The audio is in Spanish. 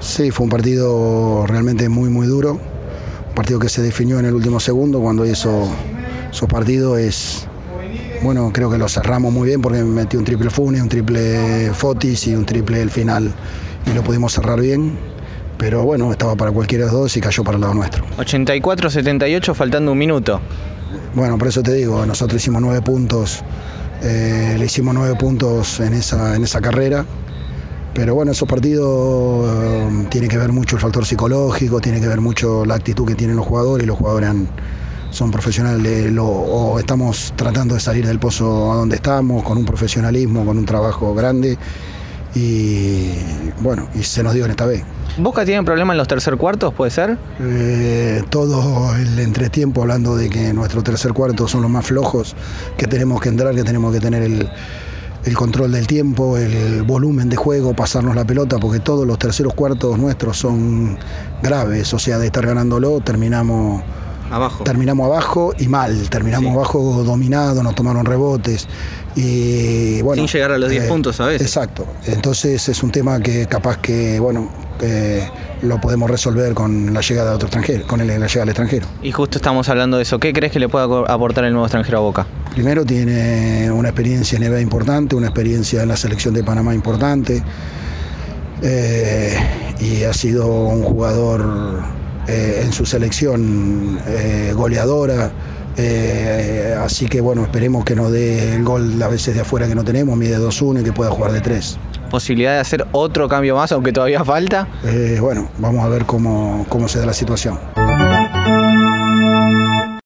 Sí, fue un partido realmente muy, muy duro. Un partido que se definió en el último segundo. Cuando hizo esos partidos es. Bueno, creo que lo cerramos muy bien porque metió un triple Funes, un triple Fotis y un triple el final. Y lo pudimos cerrar bien. Pero bueno, estaba para cualquiera de los dos y cayó para el lado nuestro. 84-78, faltando un minuto. Bueno, por eso te digo, nosotros hicimos nueve puntos. eh, le hicimos nueve puntos en esa, en esa carrera. Pero bueno, esos partidos eh, tiene que ver mucho el factor psicológico, tiene que ver mucho la actitud que tienen los jugadores los jugadores han- son profesionales lo- o estamos tratando de salir del pozo a donde estamos con un profesionalismo, con un trabajo grande y bueno, y se nos dio en esta vez. ¿Boca tiene problema en los tercer cuartos, puede ser? Eh, todo el entretiempo hablando de que nuestro tercer cuarto son los más flojos, que tenemos que entrar, que tenemos que tener el, el control del tiempo, el volumen de juego, pasarnos la pelota, porque todos los terceros cuartos nuestros son graves, o sea, de estar ganándolo terminamos Abajo. terminamos abajo y mal, terminamos Sí. abajo dominado, nos tomaron rebotes y bueno. Sin llegar a los 10 puntos a veces. Exacto, entonces es un tema que capaz que, bueno, que lo podemos resolver con la llegada de otro extranjero, con el- la llegada del extranjero. Y justo estamos hablando de eso. ¿Qué crees que le puede aportar el nuevo extranjero a Boca? Primero tiene una experiencia en NBA importante, una experiencia en la selección de Panamá importante eh, y ha sido un jugador eh, en su selección eh, goleadora. eh, así que bueno, esperemos que nos dé el gol a veces de afuera que no tenemos, mide 2-1 y que pueda jugar de 3. ¿Posibilidad de hacer otro cambio más, aunque todavía falta? Eh, bueno, vamos a ver cómo, cómo se da la situación.